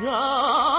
God.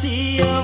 see you.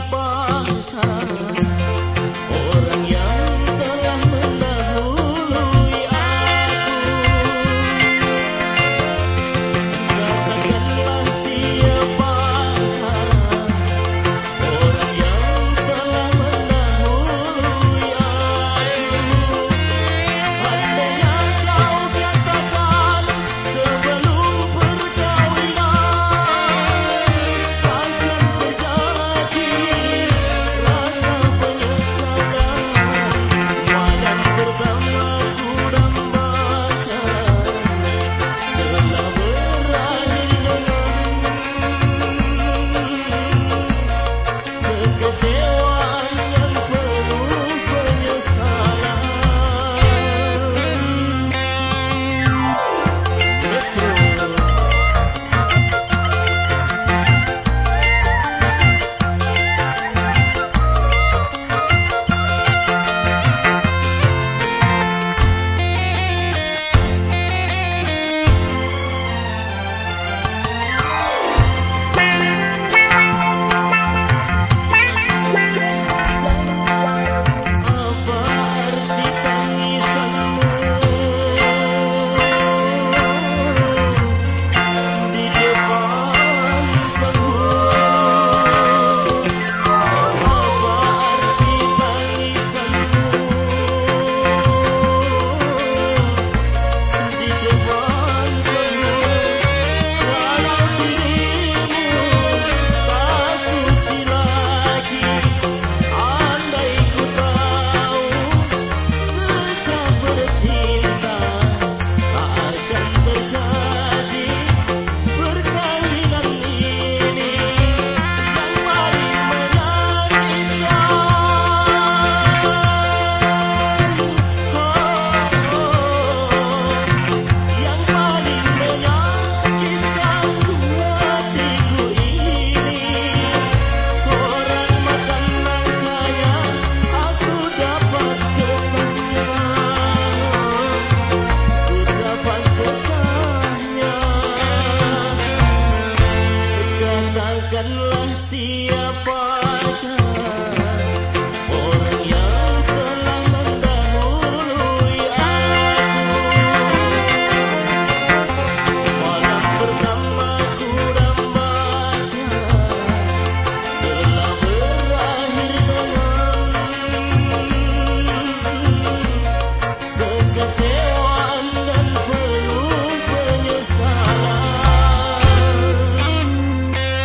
Bukanlah siapa